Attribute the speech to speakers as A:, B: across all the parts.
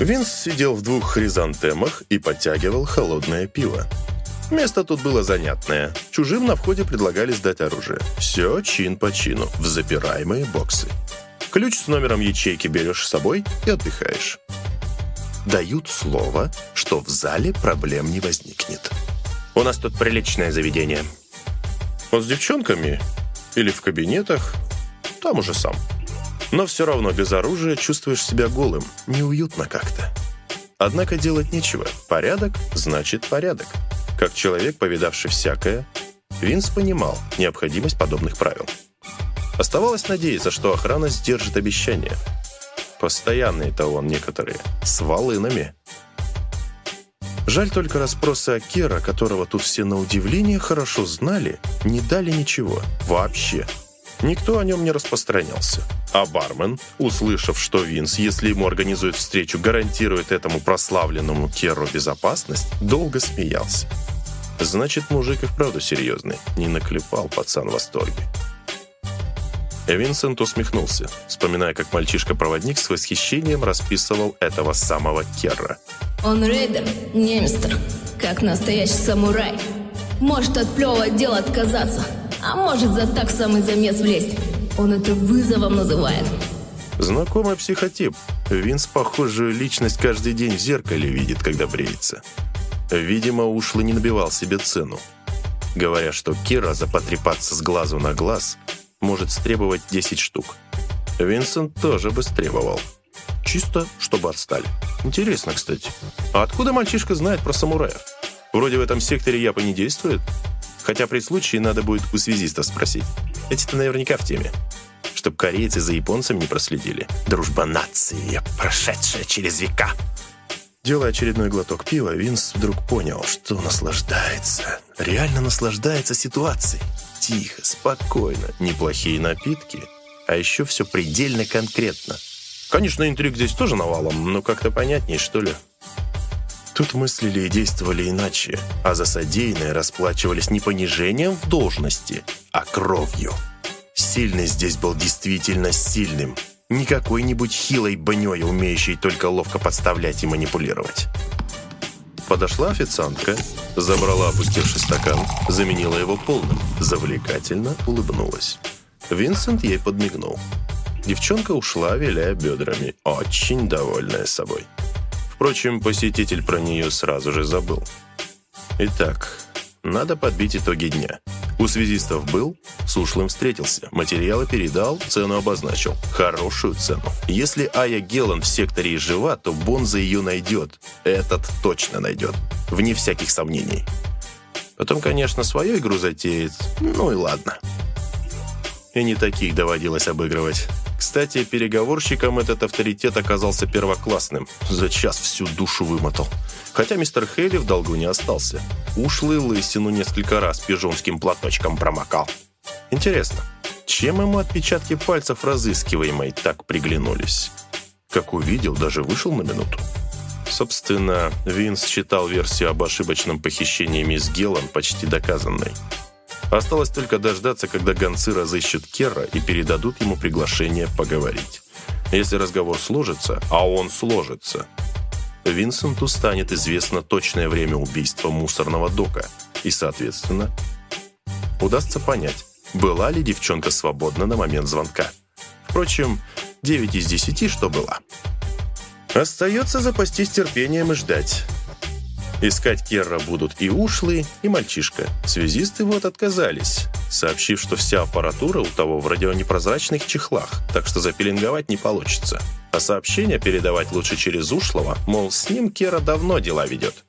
A: Винс сидел в двух хризантемах и подтягивал холодное пиво. Место тут было занятное. Чужим на входе предлагали сдать оружие. Все чин по чину, в запираемые боксы. Ключ с номером ячейки берешь с собой и отдыхаешь. Дают слово, что в зале проблем не возникнет. У нас тут приличное заведение. Вот с девчонками или в кабинетах, там уже сам. Но все равно без оружия чувствуешь себя голым, неуютно как-то. Однако делать нечего. Порядок значит порядок. Как человек, повидавший всякое, Винс понимал необходимость подобных правил. Оставалось надеяться, что охрана сдержит обещания. Постоянные-то он некоторые, с волынами. Жаль только расспросы о Кера, которого тут все на удивление хорошо знали, не дали ничего. Вообще. Никто о нем не распространялся. А бармен, услышав, что Винс, если ему организуют встречу, гарантирует этому прославленному Керу безопасность, долго смеялся. Значит, мужик и вправду серьезный. Не наклепал пацан в восторге. Винсент усмехнулся, вспоминая, как мальчишка-проводник с восхищением расписывал этого самого Керра.
B: Он рейдер, немстер, как настоящий самурай. Может от плевого дела отказаться, а может за так самый замес влезть. Он это вызовом называет.
A: Знакомый психотип. Винс похожую личность каждый день в зеркале видит, когда бреется. Видимо, ушлый не набивал себе цену. Говоря, что Кира за потрепаться с глазу на глаз может стребовать 10 штук. Винсент тоже бы стребовал. Чисто, чтобы отстали. Интересно, кстати. А откуда мальчишка знает про самураев? Вроде в этом секторе Япа не действует. Хотя при случае надо будет у связистов спросить. Эти-то наверняка в теме. Чтоб корейцы за японцами не проследили. Дружба нации, прошедшая через века. Делая очередной глоток пива, Винс вдруг понял, что наслаждается. Реально наслаждается ситуацией. Тихо, спокойно, неплохие напитки, а еще все предельно конкретно. Конечно, интриг здесь тоже навалом, но как-то понятнее, что ли. Тут мыслили и действовали иначе, а за содеянное расплачивались не понижением в должности, а кровью. Сильный здесь был действительно сильным, не какой-нибудь хилой баней, умеющей только ловко подставлять и манипулировать. Подошла официантка, забрала опустевший стакан, заменила его полным, завлекательно улыбнулась. Винсент ей подмигнул. Девчонка ушла, виляя бедрами, очень довольная собой. Впрочем, посетитель про нее сразу же забыл. Итак, надо подбить итоги дня. У связистов был, с ушлым встретился, материалы передал, цену обозначил. Хорошую цену. Если Ая Гелан в секторе жива, то Бонза ее найдет. Этот точно найдет. Вне всяких сомнений. Потом, конечно, свою игру затеет. Ну и ладно. И не таких доводилось обыгрывать. Кстати, переговорщиком этот авторитет оказался первоклассным. За час всю душу вымотал. Хотя мистер Хейли в долгу не остался. Ушлый лысину несколько раз пижонским платочком промокал. Интересно, чем ему отпечатки пальцев разыскиваемой так приглянулись? Как увидел, даже вышел на минуту. Собственно, Винс считал версию об ошибочном похищении мисс Геллан почти доказанной. Осталось только дождаться, когда гонцы разыщут Керра и передадут ему приглашение поговорить. Если разговор сложится, а он сложится, Винсенту станет известно точное время убийства мусорного дока, и, соответственно, удастся понять, была ли девчонка свободна на момент звонка. Впрочем, 9 из 10, что была. Остается запастись терпением и ждать. Искать Керра будут и ушлые, и мальчишка. Связисты вот отказались, сообщив, что вся аппаратура у того в радионепрозрачных чехлах, так что запеленговать не получится. А сообщение передавать лучше через ушлого, мол, с ним Кера давно дела ведет.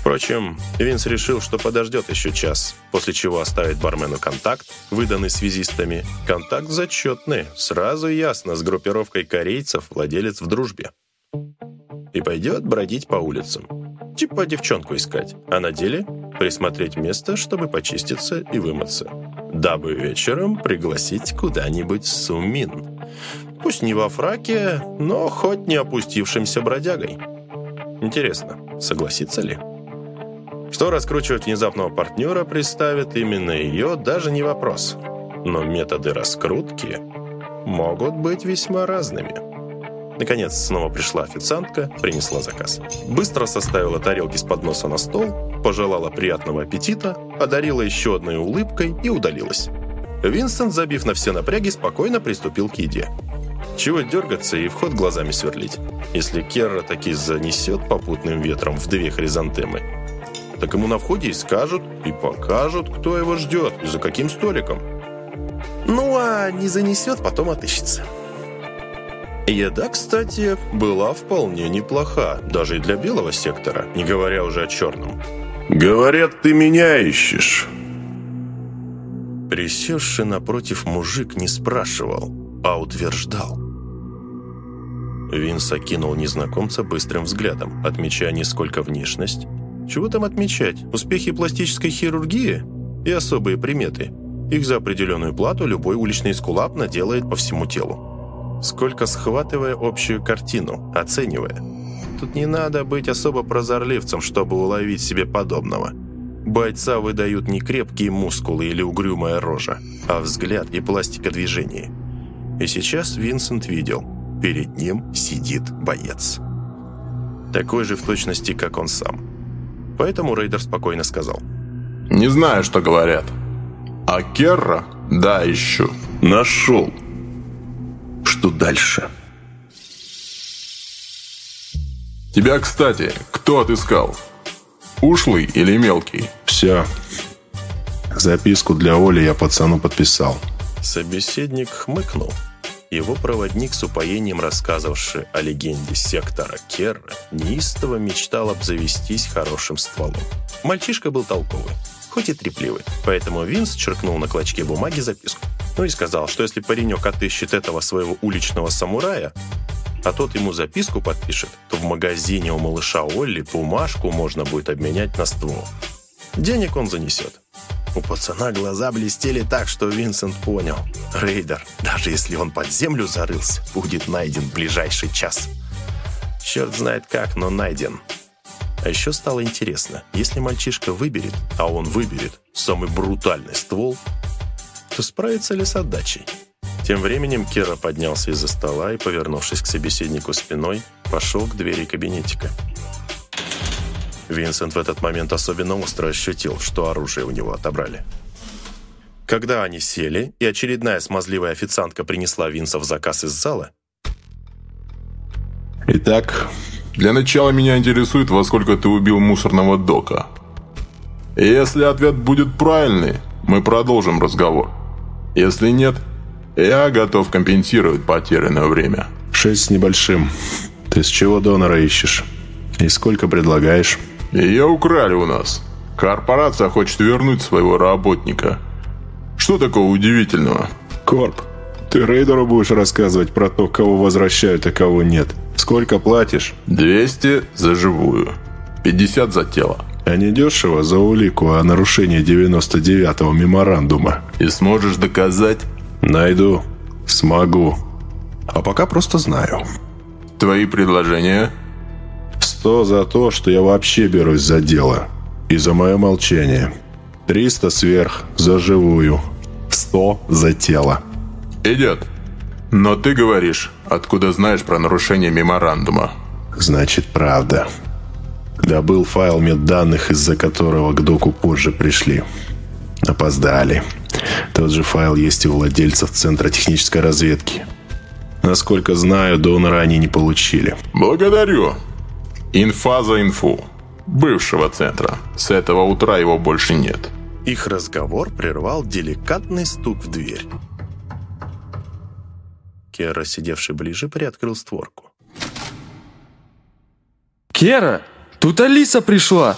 A: Впрочем, Винс решил, что подождет еще час, после чего оставит бармену контакт, выданный связистами. Контакт зачетный, сразу ясно, с группировкой корейцев владелец в дружбе. И пойдет бродить по улицам. Типа девчонку искать, а на деле присмотреть место, чтобы почиститься и вымыться. Дабы вечером пригласить куда-нибудь Сумин. Пусть не во фраке, но хоть не опустившимся бродягой. Интересно, согласится ли? Что раскручивать внезапного партнера приставит именно ее, даже не вопрос. Но методы раскрутки могут быть весьма разными. Наконец, снова пришла официантка, принесла заказ. Быстро составила тарелки с подноса на стол, пожелала приятного аппетита, одарила еще одной улыбкой и удалилась. Винсент, забив на все напряги, спокойно приступил к еде. Чего дергаться и вход глазами сверлить, если Керра таки занесет попутным ветром в две хризантемы? Так ему на входе и скажут, и покажут, кто его ждет и за каким столиком. Ну, а не занесет, потом отыщется. Еда, кстати, была вполне неплоха, даже и для белого сектора, не говоря уже о черном.
C: «Говорят, ты меня ищешь».
A: Присевший напротив мужик не спрашивал, а утверждал. Винс окинул незнакомца быстрым взглядом, отмечая не сколько внешность. Чего там отмечать? Успехи пластической хирургии и особые приметы. Их за определенную плату любой уличный скулап наделает по всему телу. Сколько схватывая общую картину, оценивая. Тут не надо быть особо прозорливцем, чтобы уловить себе подобного. Бойца выдают не крепкие мускулы или угрюмая рожа, а взгляд и пластика движений. И сейчас Винсент видел, перед ним сидит боец. Такой же в точности, как он сам. Поэтому Рейдер спокойно сказал.
C: «Не знаю, что говорят. А Керра? Да, ищу. Нашел. Что дальше?» «Тебя, кстати, кто отыскал? Ушлый или мелкий?»
D: «Все. Записку для Оли я пацану подписал».
A: Собеседник хмыкнул. Его проводник, с упоением рассказывавший о легенде сектора Керра, неистово мечтал обзавестись хорошим стволом. Мальчишка был толковый, хоть и трепливый, поэтому Винс черкнул на клочке бумаги записку. Ну и сказал, что если паренек отыщет этого своего уличного самурая, а тот ему записку подпишет, то в магазине у малыша Олли бумажку можно будет обменять на ствол. Денег он занесет. У пацана глаза блестели так, что Винсент понял. Рейдер, даже если он под землю зарылся, будет найден в ближайший час. Черт знает как, но найден. А еще стало интересно, если мальчишка выберет, а он выберет самый брутальный ствол, справится ли с отдачей? Тем временем Кера поднялся из-за стола и, повернувшись к собеседнику спиной, пошел к двери кабинетика. Винсент в этот момент особенно остро ощутил, что оружие у него отобрали. Когда они сели, и очередная смазливая официантка принесла Винса в заказ из зала,
C: «Итак, для начала меня интересует, во сколько ты убил мусорного дока. Если ответ будет правильный, мы продолжим разговор. Если нет, я готов компенсировать потерянное время».
D: «Шесть с небольшим. Ты с чего донора ищешь? И сколько предлагаешь?»
C: Ее украли у нас. Корпорация хочет вернуть своего работника. Что такого удивительного?
D: Корп, ты рейдеру будешь рассказывать про то, кого возвращают, а кого нет. Сколько платишь?
C: 200 за живую. 50 за тело.
D: А не дешево за улику о нарушении 99-го меморандума.
C: И сможешь доказать?
D: Найду. Смогу. А пока просто знаю.
C: Твои предложения?
D: Сто за то, что я вообще берусь за дело. И за мое молчание. Триста сверх за живую. Сто за тело.
C: Идет. Но ты говоришь, откуда знаешь про нарушение меморандума.
D: Значит, правда. Добыл файл медданных, из-за которого к доку позже пришли. Опоздали. Тот же файл есть у владельцев Центра технической разведки. Насколько знаю, донора они не получили.
C: Благодарю. Инфа за инфу. Бывшего центра. С этого утра его больше нет.
A: их разговор прервал деликатный стук в дверь. Кера, сидевший ближе, приоткрыл створку.
E: Кера, тут Алиса пришла.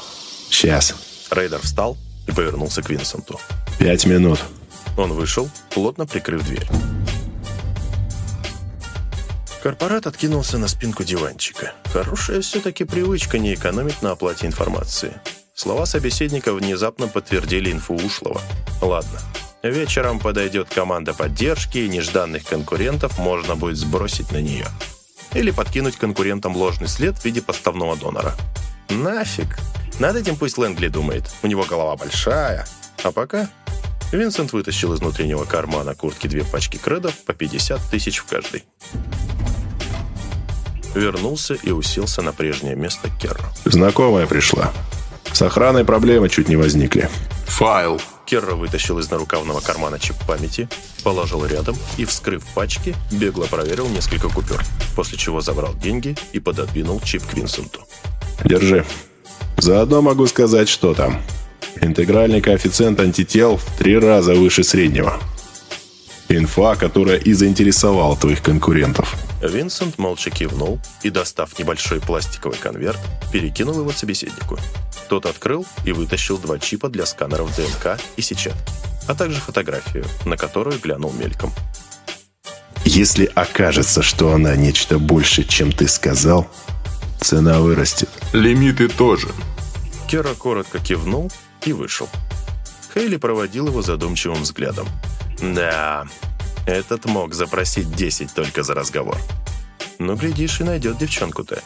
D: Сейчас.
A: Рейдер встал и повернулся к Винсенту.
D: Пять минут.
A: Он вышел, плотно прикрыв дверь. Корпорат откинулся на спинку диванчика. Хорошая все-таки привычка не экономить на оплате информации. Слова собеседника внезапно подтвердили инфу ушлого. Ладно, вечером подойдет команда поддержки, и нежданных конкурентов можно будет сбросить на нее. Или подкинуть конкурентам ложный след в виде подставного донора. Нафиг. Над этим пусть Лэнгли думает. У него голова большая. А пока... Винсент вытащил из внутреннего кармана куртки две пачки кредов по 50 тысяч в каждой. вернулся и уселся на прежнее место Керра.
D: Знакомая пришла. С охраной проблемы чуть не возникли.
C: Файл.
A: Керра вытащил из нарукавного кармана чип памяти, положил рядом и, вскрыв пачки, бегло проверил несколько купюр, после чего забрал деньги и пододвинул чип к Винсенту.
D: Держи. Заодно могу сказать, что там. Интегральный коэффициент антител в три раза выше среднего. Инфа, которая и заинтересовала твоих конкурентов.
A: Винсент молча кивнул и, достав небольшой пластиковый конверт, перекинул его собеседнику. Тот открыл и вытащил два чипа для сканеров ДНК и сетчатки, а также фотографию, на которую глянул мельком.
D: Если окажется, что она нечто больше, чем ты сказал, цена вырастет.
C: Лимиты тоже.
A: Кера коротко кивнул и вышел. Хейли проводил его задумчивым взглядом. Да, этот мог запросить 10 только за разговор. Ну, глядишь, и найдет девчонку-то.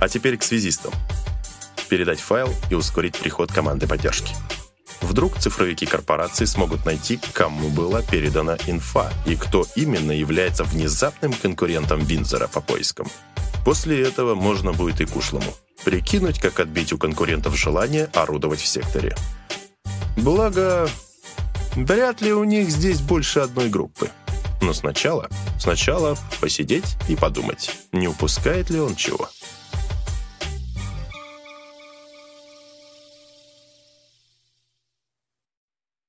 A: А теперь к связистам. Передать файл и ускорить приход команды поддержки. Вдруг цифровики корпорации смогут найти, кому была передана инфа и кто именно является внезапным конкурентом Винзера по поискам. После этого можно будет и к ушлому. Прикинуть, как отбить у конкурентов желание орудовать в секторе. Благо, вряд ли у них здесь больше одной группы. Но сначала, сначала посидеть и подумать, не упускает ли он чего.